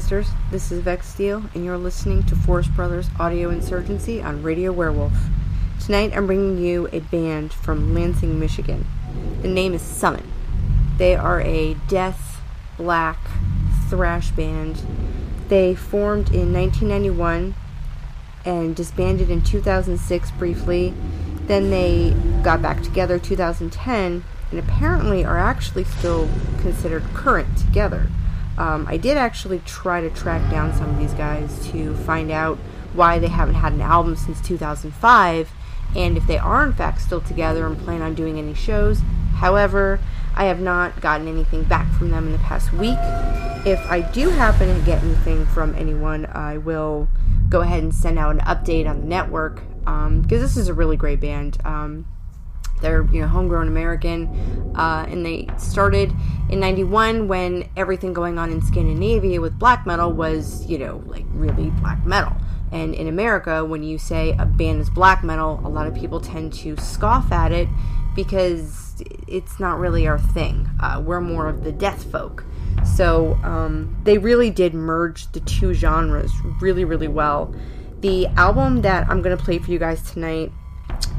sisters. This is Vex Steel, and you're listening to Forest Brothers Audio Insurgency on Radio Wehrwolf. Tonight, I'm bringing you a band from Lansing, Michigan. The name is Summon. They are a death, black, thrash band. They formed in 1991 and disbanded in 2006 briefly. Then they got back together 2010 and apparently are actually still considered current together. Um, I did actually try to track down some of these guys to find out why they haven't had an album since 2005 and if they are in fact still together and plan on doing any shows. However, I have not gotten anything back from them in the past week. If I do happen to get anything from anyone, I will go ahead and send out an update on the network because um, this is a really great band. Um, they're you know homegrown American, uh, and they started in '91 when everything going on in Scandinavia with black metal was you know like really black metal. And in America, when you say a band is black metal, a lot of people tend to scoff at it because it's not really our thing. Uh, we're more of the death folk. So um, they really did merge the two genres really, really well. The album that I'm going to play for you guys tonight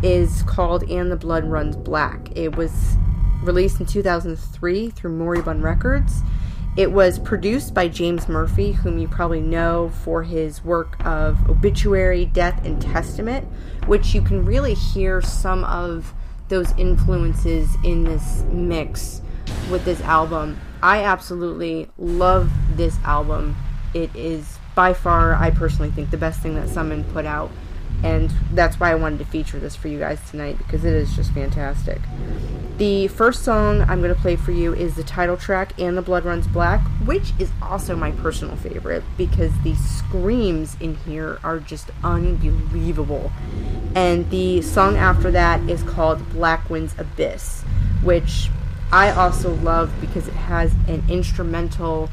is called And the Blood Runs Black. It was released in 2003 through Moribund Records. It was produced by James Murphy, whom you probably know for his work of Obituary, Death, and Testament, which you can really hear some of those influences in this mix with this album. I absolutely love this album. It is by far, I personally think, the best thing that Summon put out and that's why I wanted to feature this for you guys tonight because it is just fantastic. The first song I'm going to play for you is the title track and the Blood Runs Black, which is also my personal favorite because the screams in here are just unbelievable. And the song after that is called Black Wind's Abyss, which I also love because it has an instrumental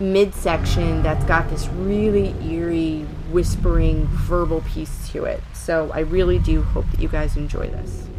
midsection that's got this really eerie, whispering, verbal piece to it. So I really do hope that you guys enjoy this.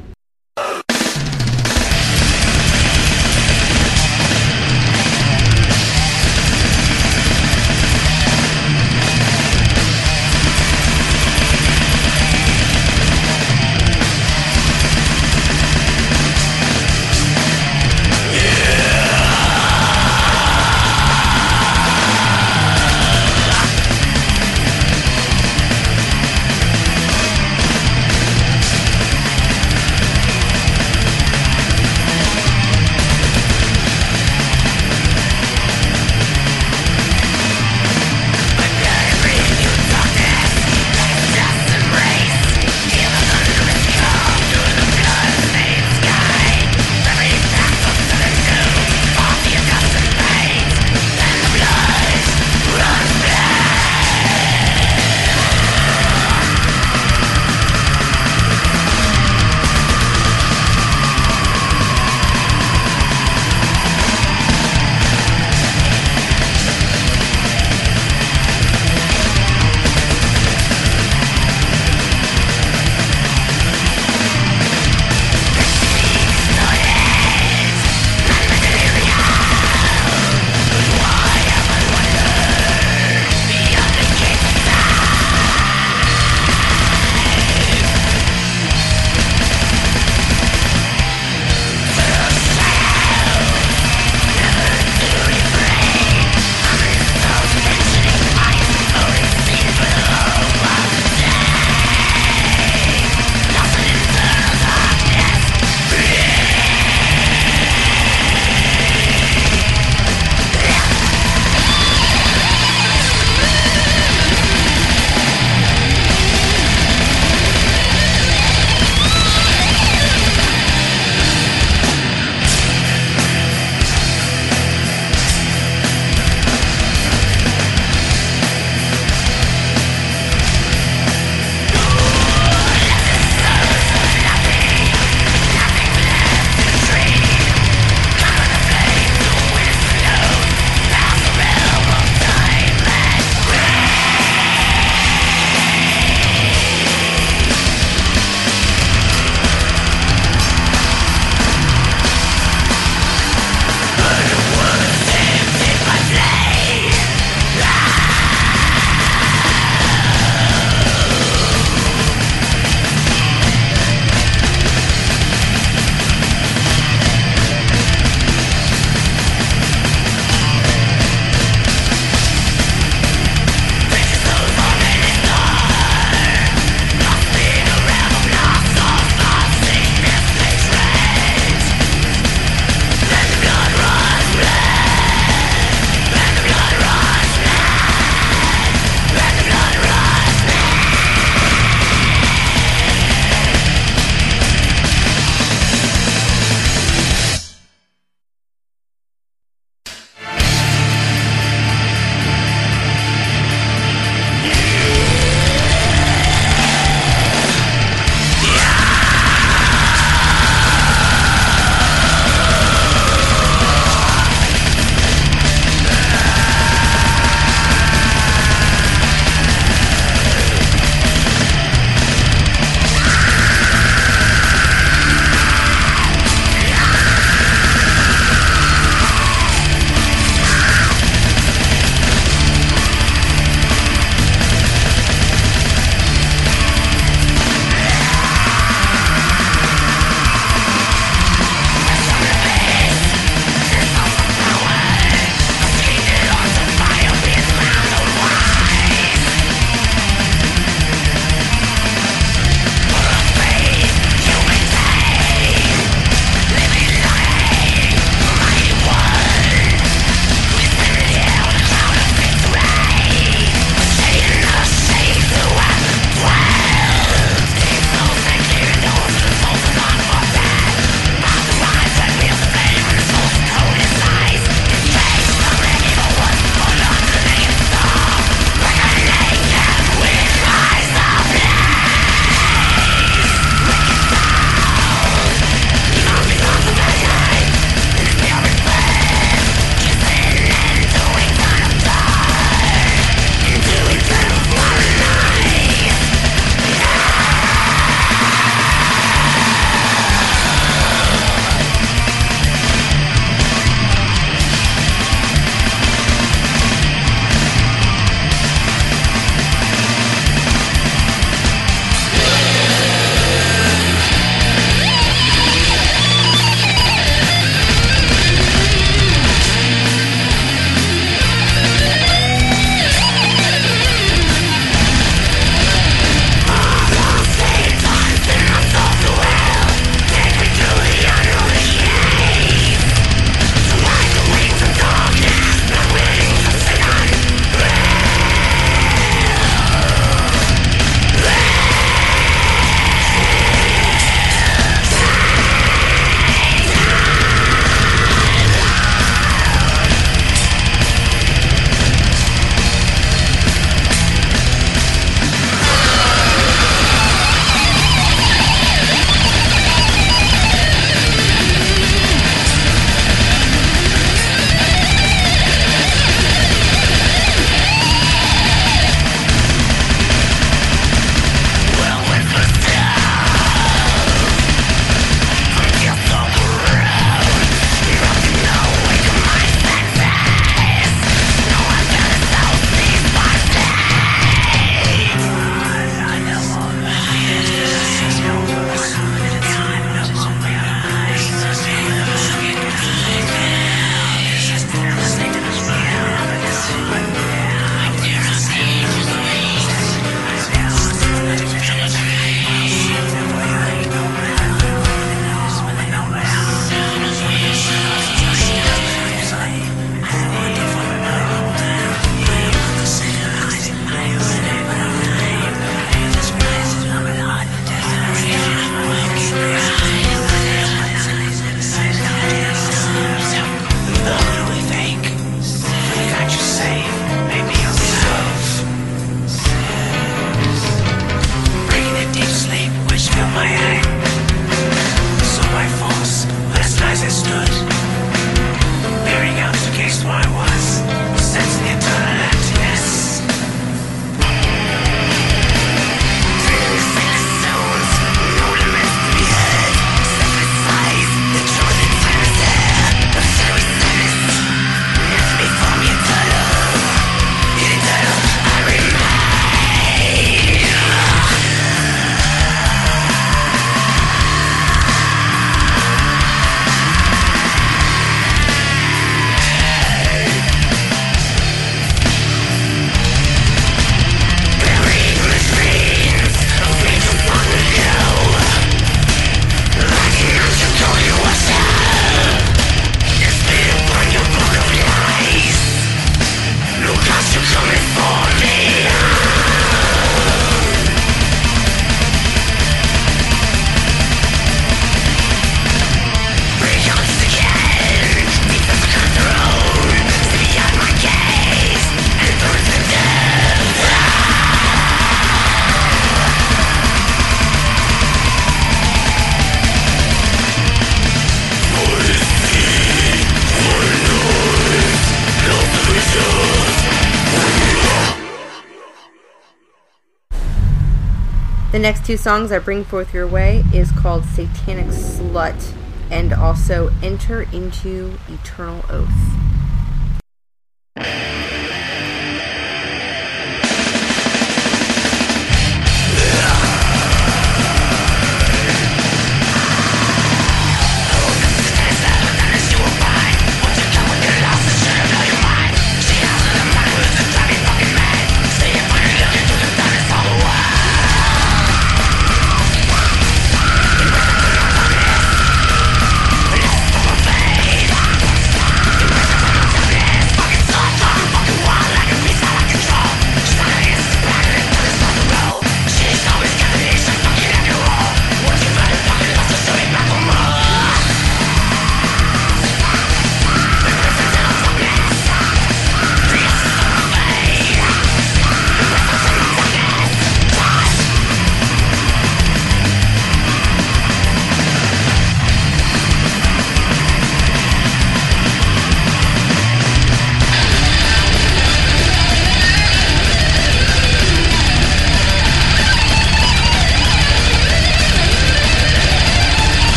Next two songs I bring forth your way is called Satanic Slut and also Enter into Eternal Oath.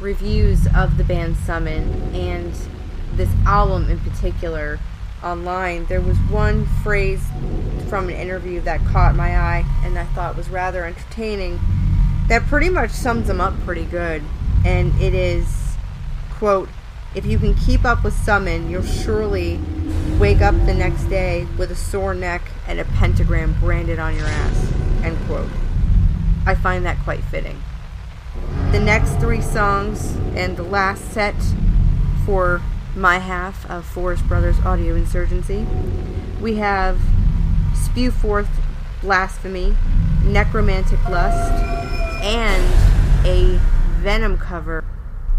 Reviews of the band Summon and this album in particular online, there was one phrase from an interview that caught my eye and I thought was rather entertaining that pretty much sums them up pretty good. And it is, quote, if you can keep up with Summon, you'll surely wake up the next day with a sore neck and a pentagram branded on your ass, end quote. I find that quite fitting the next three songs and the last set for my half of Forest Brothers Audio Insurgency, we have Spew Forth Blasphemy, Necromantic Lust, and a Venom cover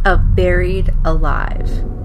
of Buried Alive.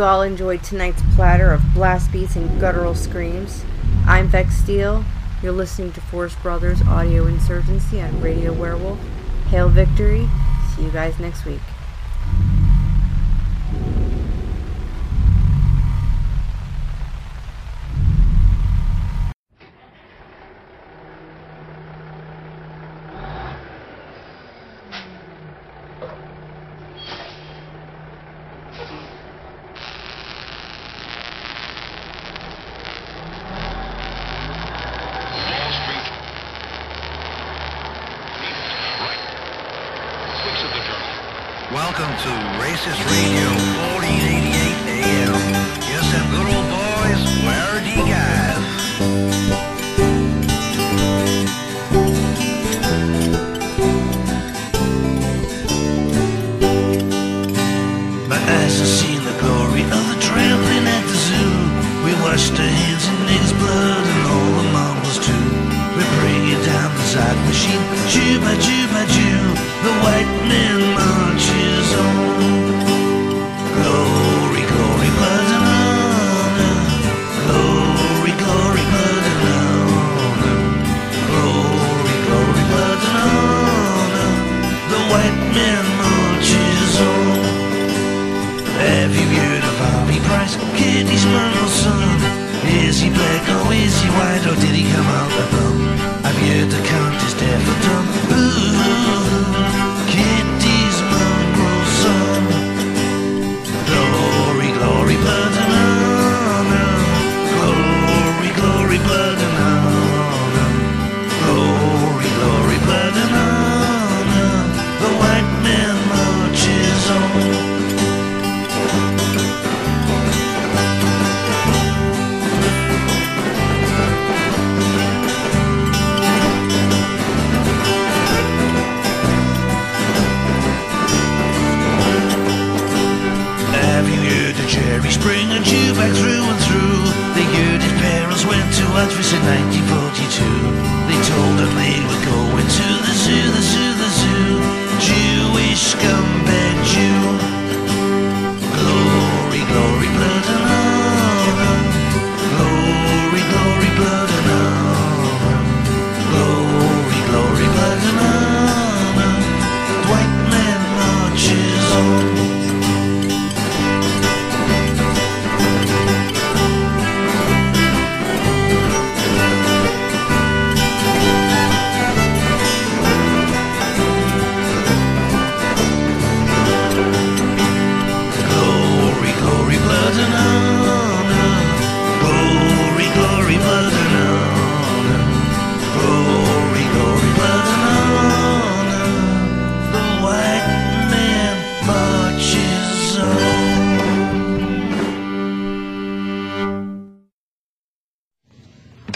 you all enjoyed tonight's platter of blast beats and guttural screams. I'm Vex Steele. You're listening to Forest Brothers Audio Insurgency on Radio Wehrwolf. Hail Victory. See you guys next week.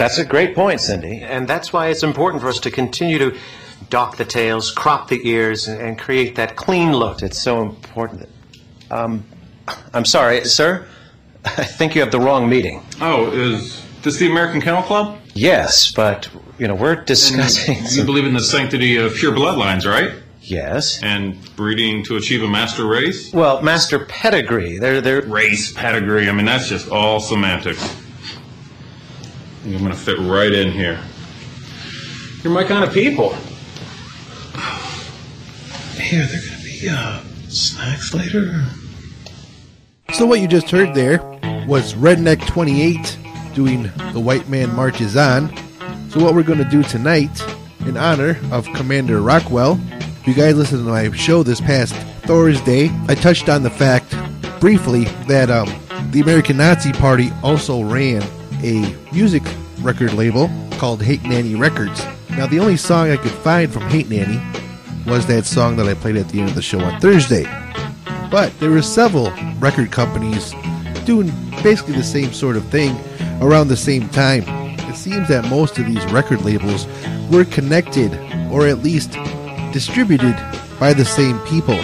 That's a great point, Cindy. And that's why it's important for us to continue to dock the tails, crop the ears, and, and create that clean look. It's so important. Um, I'm sorry, sir. I think you have the wrong meeting. Oh, is this the American Kennel Club? Yes, but you know we're discussing. You some- believe in the sanctity of pure bloodlines, right? yes. And breeding to achieve a master race? Well, Master Pedigree. They're they're. Race, pedigree, I mean, that's just all semantics. I'm going to fit right in here. You're my kind of people. Here, they're gonna be uh, snacks later. So what you just heard there was Redneck 28 doing The White Man Marches On. So what we're going to do tonight in honor of Commander Rockwell, if you guys listened to my show this past Thursday, I touched on the fact briefly that um, the American Nazi Party also ran a music record label called Hatenanny Records. Now the only song I could find from Hatenanny was that song that I played at the end of the show on Thursday. But there were several record companies doing basically the same sort of thing around the same time. It seems that most of these record labels were connected or at least distributed by the same people.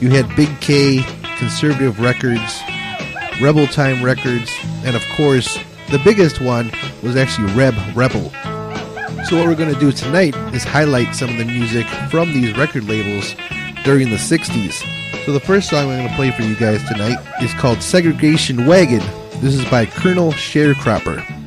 You had Big K, Conservative Records, Rebel Time Records, and of course, the biggest one was actually Reb Rebel. So what we're going to do tonight is highlight some of the music from these record labels during the 60s. So the first song I'm going to play for you guys tonight is called Segregation Wagon. This is by Colonel Sharecropper.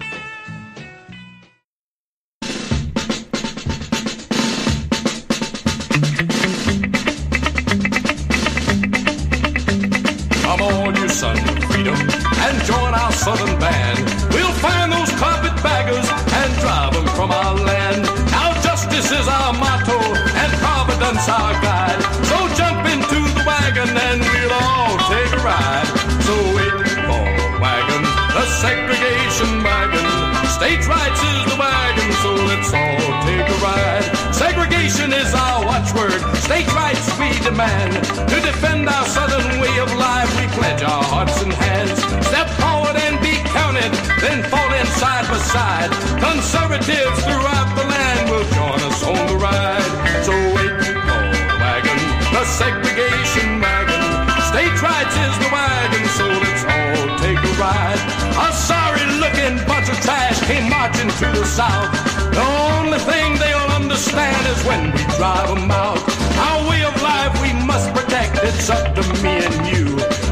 Came marching to the south. The only thing they'll understand is when we drive them out. Our way of life we must protect, it's up to me and you.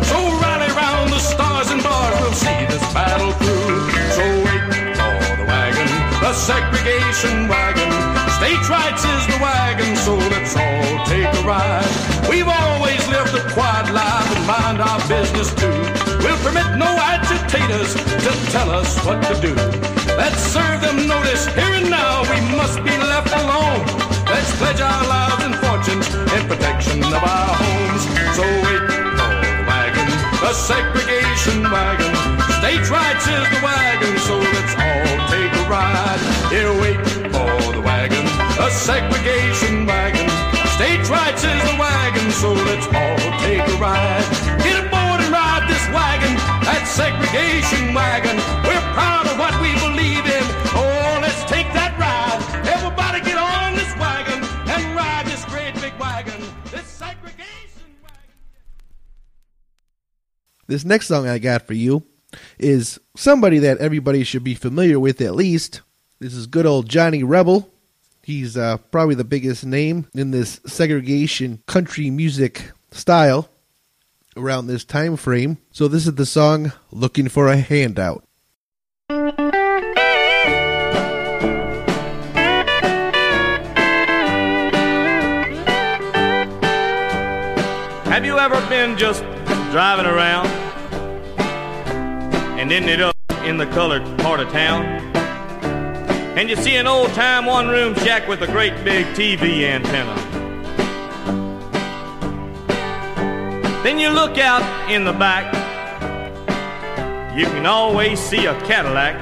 So rally round the stars and bars, we'll see this battle through. So wait for the wagon, the segregation wagon. States' rights is the wagon, so let's all take a ride. We've always lived a quiet life and mind our business too. Permit no agitators to tell us what to do. Let's serve them notice here and now. We must be left alone. Let's pledge our lives and fortunes in protection of our homes. So wait for the wagon, the segregation wagon. States' rights is the wagon, so let's all take a ride. Here, wait for the wagon, the segregation wagon. States' rights is the wagon, so let's all take a ride. Get aboard wagon, that segregation wagon. We're proud of what we believe in. Oh, let's take that ride. Everybody get on this wagon and ride this great big wagon. This segregation wagon. This next song I got for you is somebody that everybody should be familiar with at least. This is good old Johnny Rebel. He's uh, probably the biggest name in this segregation country music style around this time frame. So this is the song "Looking for a Handout." Have you ever been just driving around and ended up in the colored part of town? And you see an old time one room shack with a great big TV antenna. Then you look out in the back, you can always see a Cadillac.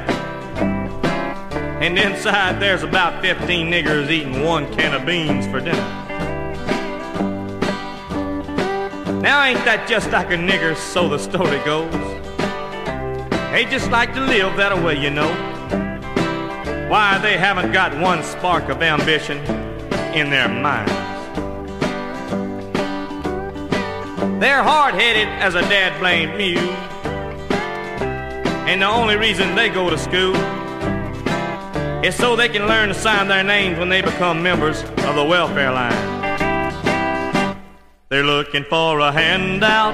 And inside there's about 15 niggers eating one can of beans for dinner. Now ain't that just like a nigger, so the story goes? They just like to live that way, you know. Why, they haven't got one spark of ambition in their minds. They're hard-headed as a dad blamed mule. And the only reason they go to school is so they can learn to sign their names when they become members of the welfare line. They're looking for a handout,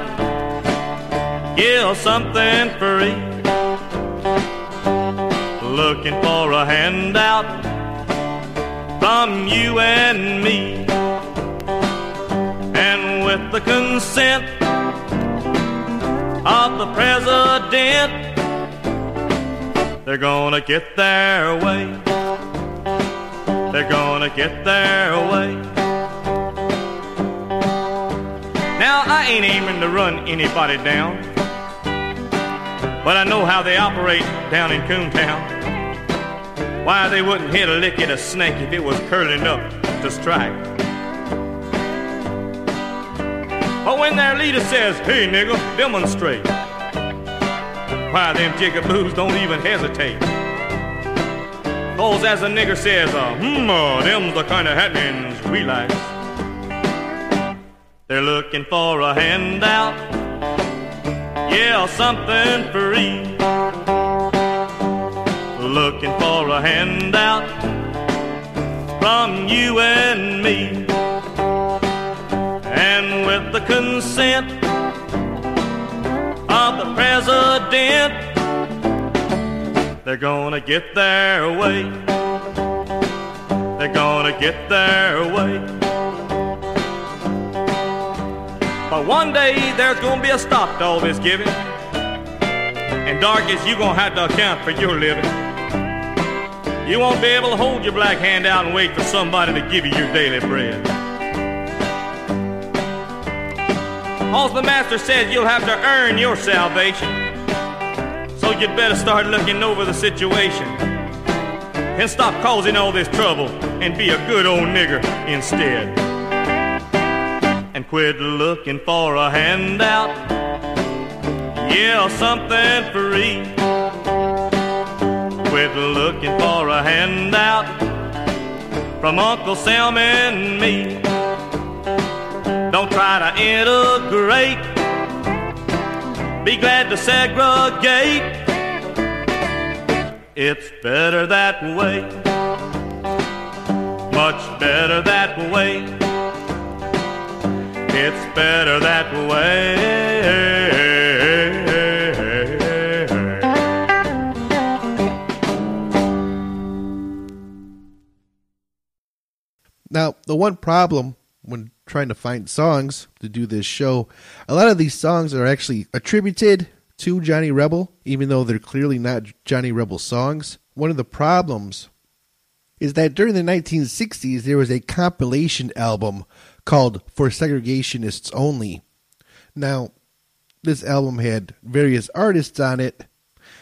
yeah, something free. Looking for a handout from you and me. With the consent of the president, they're gonna get their way. They're gonna get their way. Now, I ain't aiming to run anybody down, but I know how they operate down in Coontown. Why, they wouldn't hit a lick at a snake if it was curling up to strike. But when their leader says, hey nigga, demonstrate, why, them jigaboos don't even hesitate. Cause as a nigger says, uh, hmm, uh, them's the kind of happenings we like. They're looking for a handout, yeah, something free. Looking for a handout from you and me. And with the consent of the president, they're gonna get their way. They're gonna get their way. But one day there's gonna be a stop to all this giving. And darkest, you're gonna have to account for your living. You won't be able to hold your black hand out and wait for somebody to give you your daily bread. All the master says you'll have to earn your salvation. So you'd better start looking over the situation. And stop causing all this trouble and be a good old nigger instead and quit looking for a handout. Yeah, something free. Quit looking for a handout from Uncle Sam and me. Don't try to integrate. Be glad to segregate. It's better that way. Much better that way. It's better that way. Now, the one problem when trying to find songs to do this show, a lot of these songs are actually attributed to Johnny Rebel, even though they're clearly not Johnny Rebel songs. One of the problems is that during the 1960s, there was a compilation album called For Segregationists Only. Now, this album had various artists on it,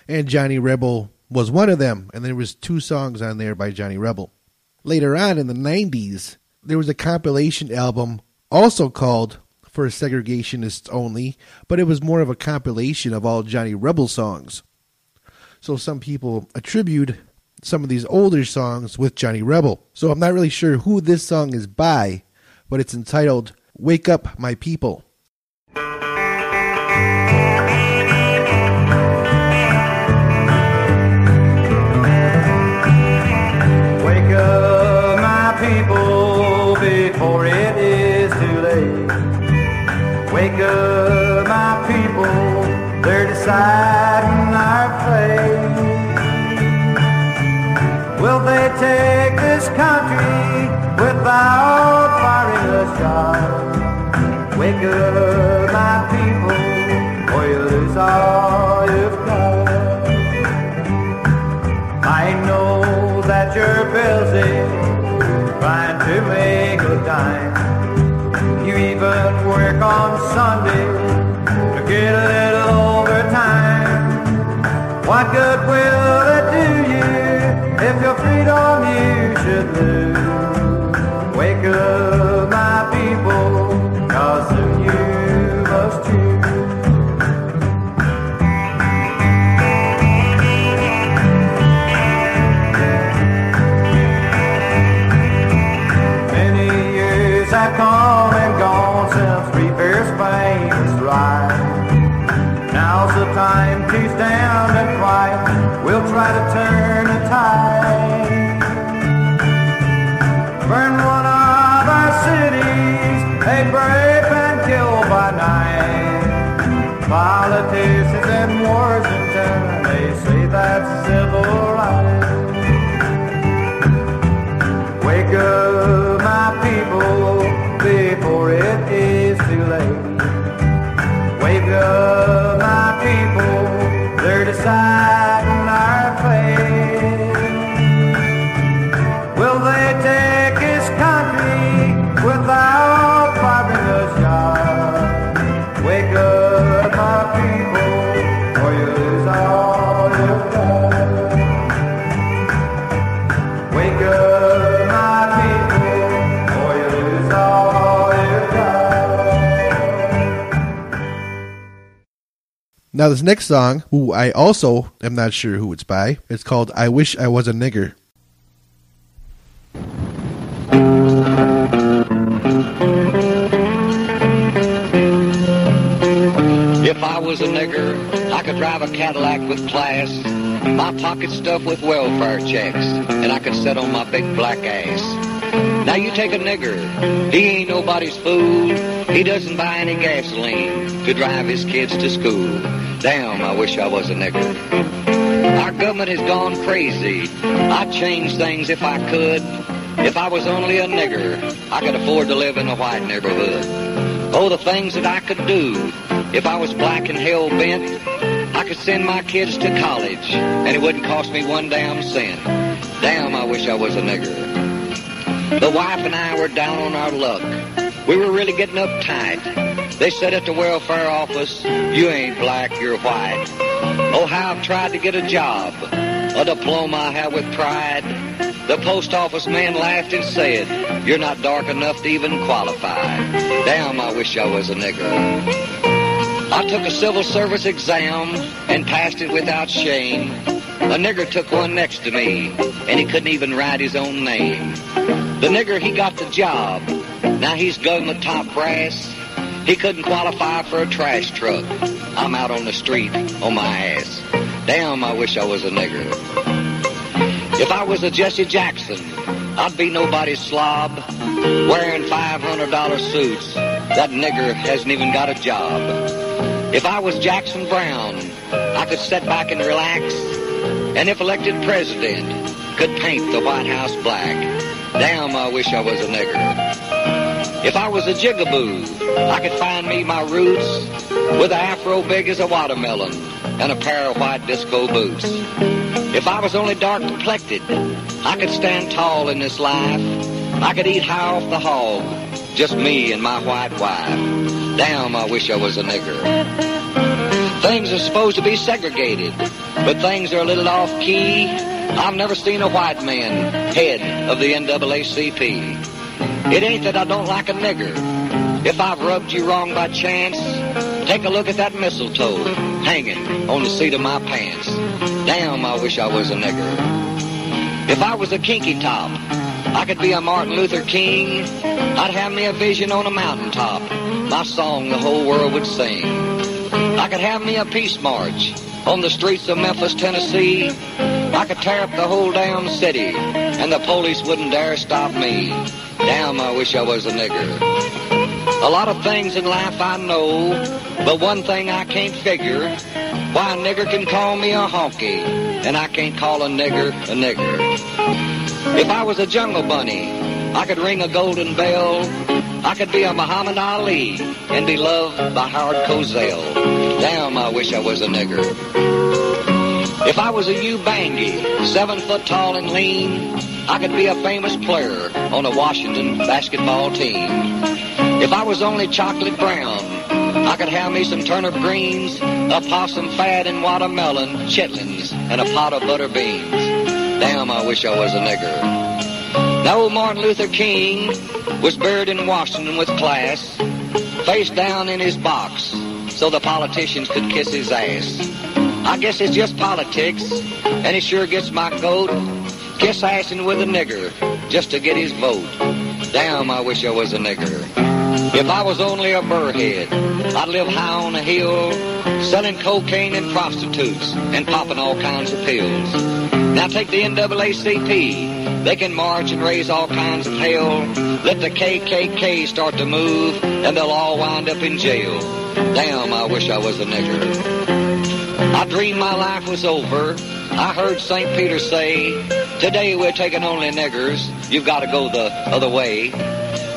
and Johnny Rebel was one of them, and there was two songs on there by Johnny Rebel. Later on in the 90s, there was a compilation album also called For Segregationists Only, but it was more of a compilation of all Johnny Rebel songs. So some people attribute some of these older songs with Johnny Rebel. So I'm not really sure who this song is by, but it's entitled Wake Up My People. My people, or you lose all you've got. I know that you're busy trying to make a dime. You even work on Sunday to get a little overtime. What good will it do you if your freedom rape and kill by night. Politicians in Washington, they say that's civil rights. Now, this next song, who I also am not sure who it's by, it's called I Wish I Was a Nigger. If I was a nigger, I could drive a Cadillac with class, my pocket stuffed with welfare checks, and I could sit on my big black ass. Now you take a nigger, he ain't nobody's fool. He doesn't buy any gasoline to drive his kids to school. Damn, I wish I was a nigger. Our government has gone crazy. I'd change things if I could. If I was only a nigger, I could afford to live in a white neighborhood. Oh, the things that I could do. If I was black and hell bent, I could send my kids to college, and it wouldn't cost me one damn cent. Damn, I wish I was a nigger. The wife and I were down on our luck. We were really getting uptight. They said at the welfare office, you ain't black, you're white. Oh, how I've tried to get a job, a diploma I have with pride. The post office man laughed and said, you're not dark enough to even qualify. Damn, I wish I was a nigger. I took a civil service exam and passed it without shame. A nigger took one next to me, and he couldn't even write his own name. The nigger, he got the job. Now he's gun the top brass. He couldn't qualify for a trash truck. I'm out on the street on my ass. Damn, I wish I was a nigger. If I was a Jesse Jackson, I'd be nobody's slob. Wearing $500 suits, that nigger hasn't even got a job. If I was Jackson Brown, I could sit back and relax. And if elected president, could paint the White House black. Damn, I wish I was a nigger. If I was a jigaboo, I could find me my roots with an afro big as a watermelon and a pair of white disco boots. If I was only dark complected, I could stand tall in this life. I could eat high off the hog, just me and my white wife. Damn, I wish I was a nigger. Things are supposed to be segregated, but things are a little off key. I've never seen a white man head of the NAACP. It ain't that I don't like a nigger. If I've rubbed you wrong by chance, take a look at that mistletoe hanging on the seat of my pants. Damn, I wish I was a nigger. If I was a kinky top, I could be a Martin Luther King. I'd have me a vision on a mountaintop. My song the whole world would sing. I could have me a peace march on the streets of Memphis, Tennessee. I could tear up the whole damn city, and the police wouldn't dare stop me. Damn, I wish I was a nigger. A lot of things in life I know, but one thing I can't figure. Why, a nigger can call me a honky, and I can't call a nigger a nigger. If I was a jungle bunny, I could ring a golden bell. I could be a Muhammad Ali and be loved by Howard Cosell. Damn, I wish I was a nigger. If I was a Ubangi, seven foot tall and lean, I could be a famous player on a Washington basketball team. If I was only chocolate brown, I could have me some turnip greens, a possum fat and watermelon, chitlins, and a pot of butter beans. Damn, I wish I was a nigger. Now, Martin Luther King was buried in Washington with class, face down in his box, so the politicians could kiss his ass. I guess it's just politics, and it sure gets my goat. Kiss assing with a nigger just to get his vote. Damn, I wish I was a nigger. If I was only a burrhead, I'd live high on a hill, selling cocaine and prostitutes and popping all kinds of pills. Now take the NAACP. They can march and raise all kinds of hell. Let the KKK start to move, and they'll all wind up in jail. Damn, I wish I was a nigger. I dreamed my life was over. I heard St. Peter say, Today we're taking only niggers. You've got to go the other way.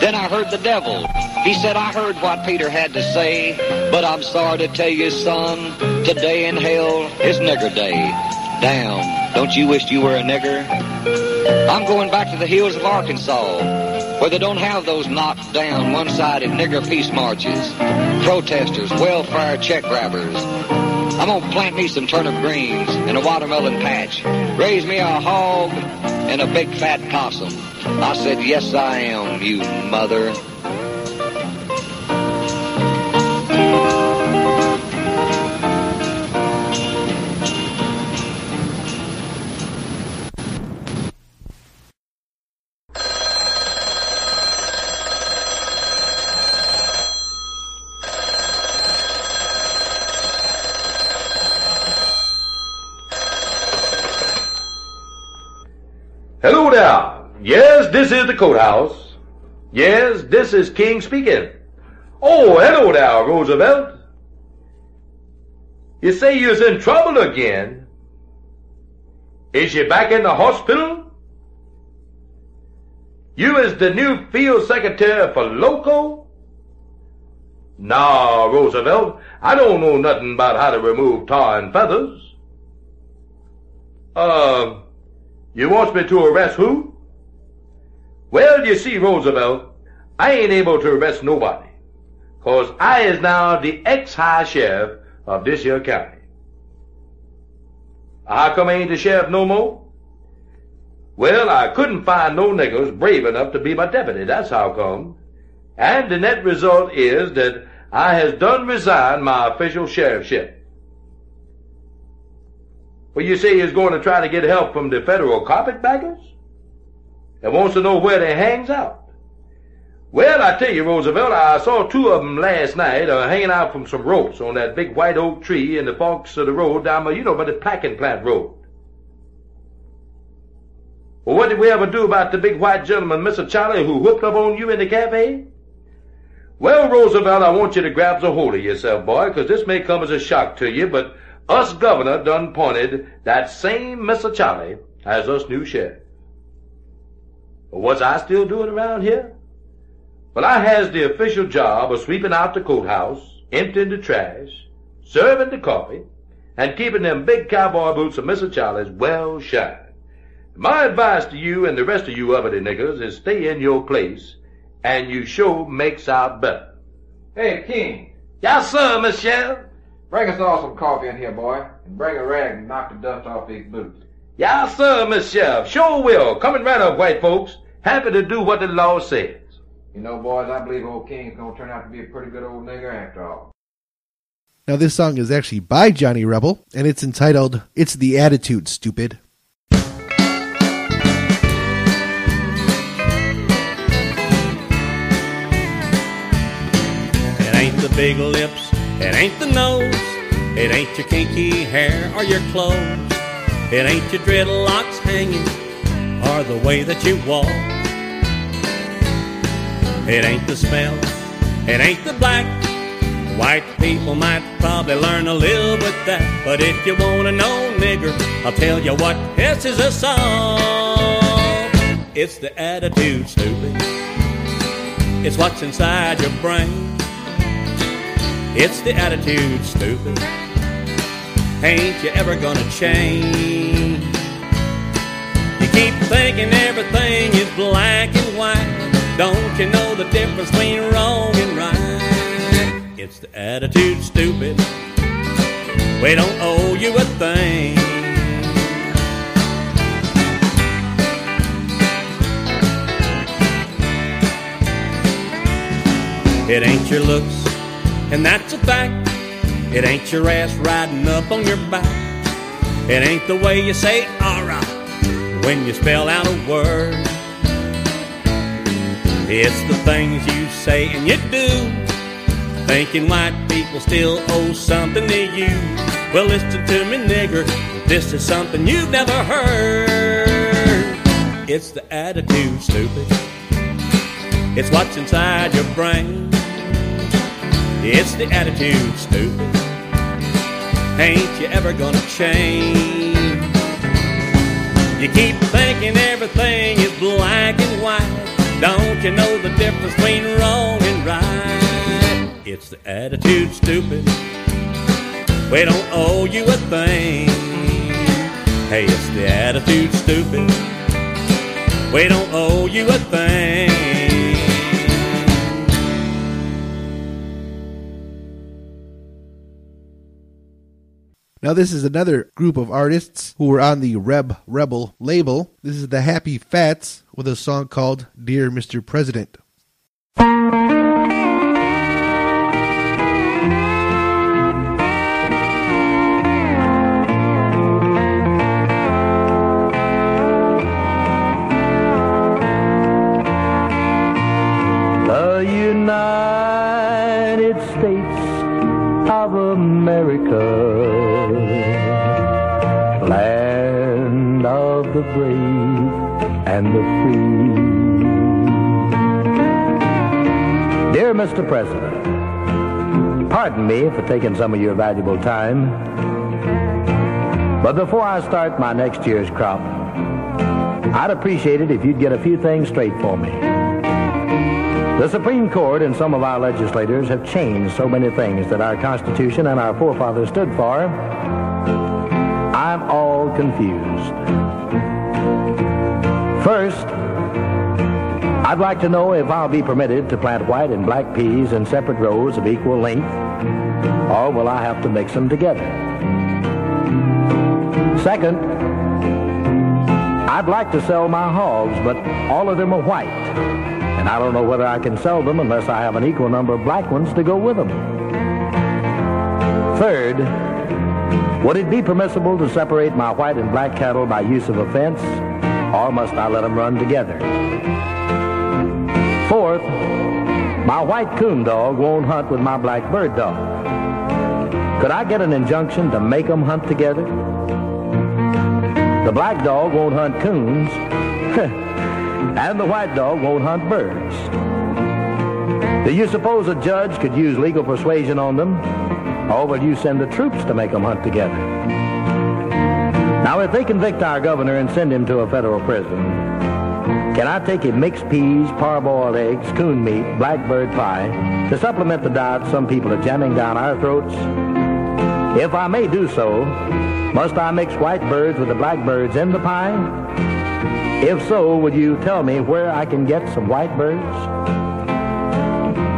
Then I heard the devil. He said, I heard what Peter had to say, but I'm sorry to tell you, son, today in hell is nigger day. Damn, don't you wish you were a nigger? I'm going back to the hills of Arkansas, where they don't have those knocked down, one-sided nigger peace marches, protesters, welfare check grabbers. I'm gonna plant me some turnip greens and a watermelon patch. Raise me a hog and a big fat possum. I said, yes I am, you mother. Courthouse. Yes, this is King speaking. Oh, hello there, Roosevelt. You say you's in trouble again. Is you back in the hospital? You is the new field secretary for Loco? Nah, Roosevelt, I don't know nothing about how to remove tar and feathers. Uh, you wants me to arrest who? Well, you see, Roosevelt, I ain't able to arrest nobody. Cause I is now the ex-high sheriff of this here county. How come I ain't the sheriff no more? Well, I couldn't find no niggers brave enough to be my deputy, that's how come. And the net result is that I has done resign my official sheriffship. Well, you say he's going to try to get help from the federal carpetbaggers? And wants to know where they hangs out. Well, I tell you, Roosevelt, I saw two of 'em last night uh, hanging out from some ropes on that big white oak tree in the forks of the road down by, you know, by the packing plant road. Well, what did we ever do about the big white gentleman, Mr. Charlie, who whooped up on you in the cafe? Well, Roosevelt, I want you to grab a hold of yourself, boy, 'cause this may come as a shock to you, but us governor done pointed that same Mr. Charlie as us new sheriff. Well, what's I still doing around here? Well, I has the official job of sweeping out the courthouse, emptying the trash, serving the coffee, and keeping them big cowboy boots of Mr. Charlie's well shined. My advice to you and the rest of you uppity niggers is stay in your place, and you sure makes out better. Hey, King, Yes, sir, Sheriff. bring us all some coffee in here, boy, and bring a rag and knock the dust off these boots. Yes, sir, Miss Sheriff. Sure will. Coming right up, white folks. Happy to do what the law says. You know, boys, I believe old King's gonna turn out to be a pretty good old nigger after all. Now, this song is actually by Johnny Rebel, and it's entitled It's the Attitude, Stupid. It ain't the big lips, it ain't the nose, it ain't your kinky hair or your clothes, it ain't your dreadlocks hanging or the way that you walk. It ain't the smell, it ain't the black White people might probably learn a little bit that. But if you wanna know, nigger, I'll tell you what. This is a song. It's the attitude, stupid. It's what's inside your brain. It's the attitude, stupid. Ain't you ever gonna change? Thinking everything is black and white. Don't you know the difference between wrong and right? It's the attitude, stupid. We don't owe you a thing. It ain't your looks, and that's a fact. It ain't your ass riding up on your back. It ain't the way you say when you spell out a word. It's the things you say and you do. Thinking white people still owe something to you. Well, listen to me, nigger. This is something you've never heard. It's the attitude, stupid. It's what's inside your brain. It's the attitude, stupid. Ain't you ever gonna change? You keep thinking everything is black and white. Don't you know the difference between wrong and right? It's the attitude, stupid. We don't owe you a thing. Hey, it's the attitude, stupid. We don't owe you a thing. Now, this is another group of artists who were on the Reb Rebel label. This is the Happy Fats with a song called Dear Mr. President. Brave and the free. Dear Mr. President, pardon me for taking some of your valuable time, but before I start my next year's crop, I'd appreciate it if you'd get a few things straight for me. The Supreme Court and some of our legislators have changed so many things that our Constitution and our forefathers stood for. I'm all confused. First, I'd like to know if I'll be permitted to plant white and black peas in separate rows of equal length, or will I have to mix them together? Second, I'd like to sell my hogs, but all of them are white. And I don't know whether I can sell them unless I have an equal number of black ones to go with them. Third, would it be permissible to separate my white and black cattle by use of a fence, or must I let them run together? Fourth, my white coon dog won't hunt with my black bird dog. Could I get an injunction to make them hunt together? The black dog won't hunt coons, and the white dog won't hunt birds. Do you suppose a judge could use legal persuasion on them? Or will you send the troops to make them hunt together? Now, if they convict our governor and send him to a federal prison, can I take him mixed peas, parboiled eggs, coon meat, blackbird pie to supplement the diet some people are jamming down our throats? If I may do so, must I mix white birds with the blackbirds in the pie? If so, would you tell me where I can get some white birds?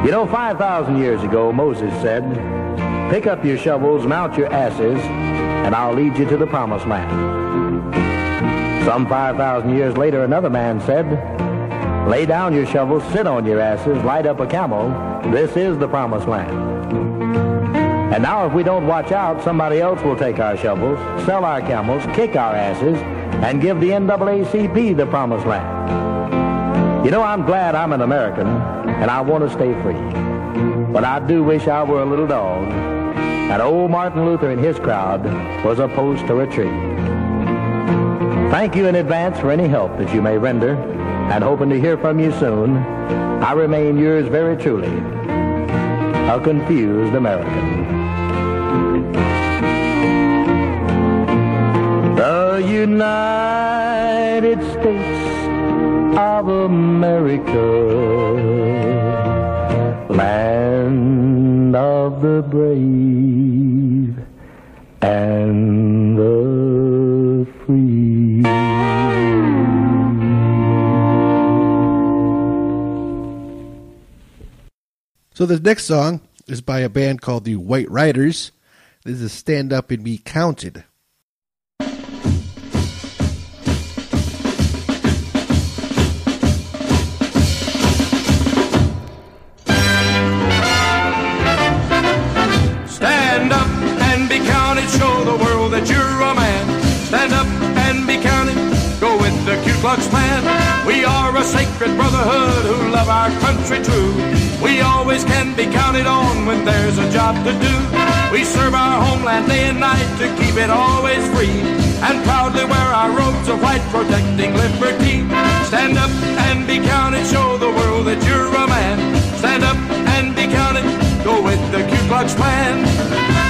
You know, 5,000 years ago, Moses said, Pick up your shovels, mount your asses, and I'll lead you to the promised land. Some 5,000 years later, another man said, Lay down your shovels, sit on your asses, light up a camel. This is the promised land. And now, if we don't watch out, somebody else will take our shovels, sell our camels, kick our asses, and give the NAACP the promised land. You know, I'm glad I'm an American, and I want to stay free. But I do wish I were a little dog, and old Martin Luther and his crowd was opposed to retreat. Thank you in advance for any help that you may render, and hoping to hear from you soon, I remain yours very truly, a confused American. The United States of America, land of the brave and the free. So the next song is by a band called the White Riders. This is Stand Up and Be Counted. Klan. We are a sacred brotherhood who love our country true. We always can be counted on when there's a job to do. We serve our homeland day and night to keep it always free. And proudly wear our robes of white protecting liberty. Stand up and be counted, show the world that you're a man. Stand up and be counted, go with the Ku Klux Klan.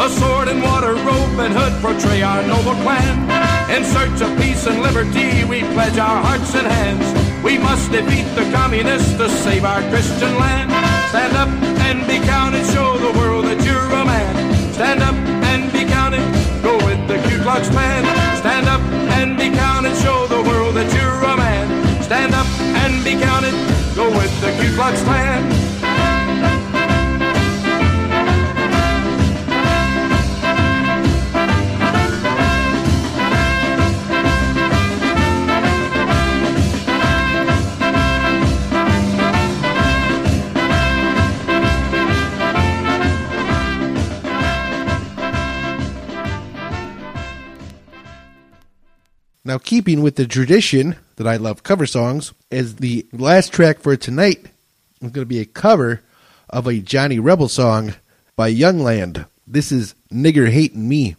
A sword and water robe and hood portray our noble clan. In search of peace and liberty, we pledge our hearts and hands. We must defeat the communists to save our Christian land. Stand up and be counted, show the world that you're a man. Stand up and be counted, go with the Ku Klux Klan. Stand up and be counted, show the world that you're a man. Stand up and be counted, go with the Ku Klux Klan. Now, keeping with the tradition that I love cover songs, as the last track for tonight is going to be a cover of a Johnny Rebel song by Youngland. This is Nigger Hating Me.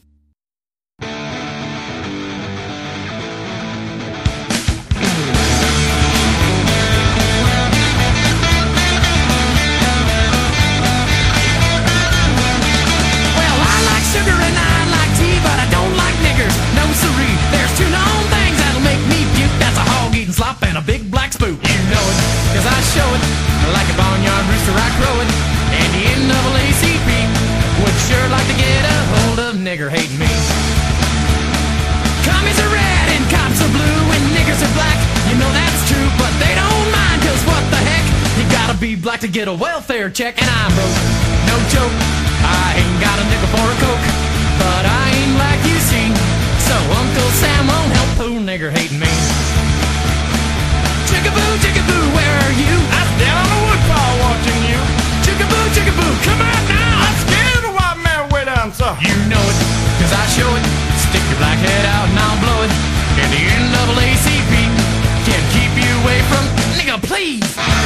To get a welfare check, and I'm broke. No joke. I ain't got a nickel for a coke, but I ain't like you see. So Uncle Sam won't help poor nigger hating me. Chickaboo, chickaboo, where are you? I'm down on the woodpile watching you. Chickaboo, chickaboo, come out now. I'm scared of the white man way down south. You know it, cause I show it. Stick your black head out and I'll blow it. And the NAACP can't keep you away from nigga, please.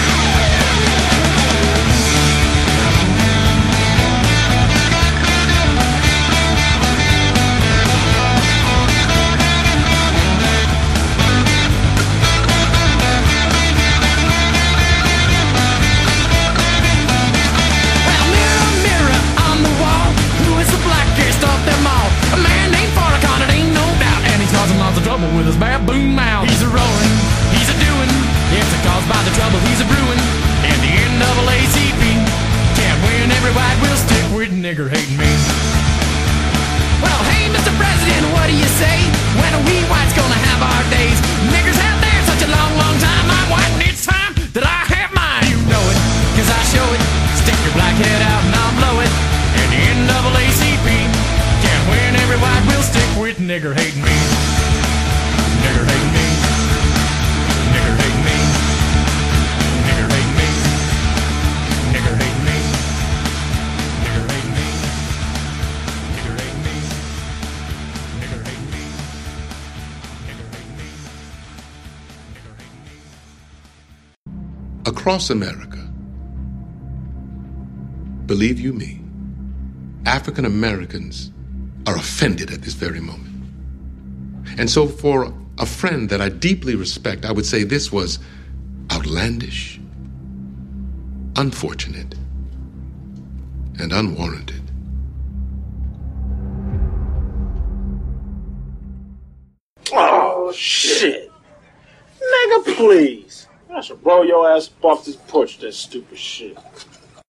With his baboon mouth. He's a rolling, he's a doing, it's a caused by the trouble he's a brewing. And the NAACP can't win every white will stick with nigger hating me. Well, hey, Mr. President, what do you say? When are we whites gonna have our days? Niggers have theirs such a long, long time. I'm white and it's time that I have mine. You know it, cause I show it. Stick your black head out and I'll blow it. And the NAACP can't win every white will stick with nigger hating me. Across America, believe you me, African Americans are offended at this very moment. And so, for a friend that I deeply respect, I would say this was outlandish, unfortunate, and unwarranted. Oh, shit. Nigga, please. I should roll your ass off this porch, that stupid shit.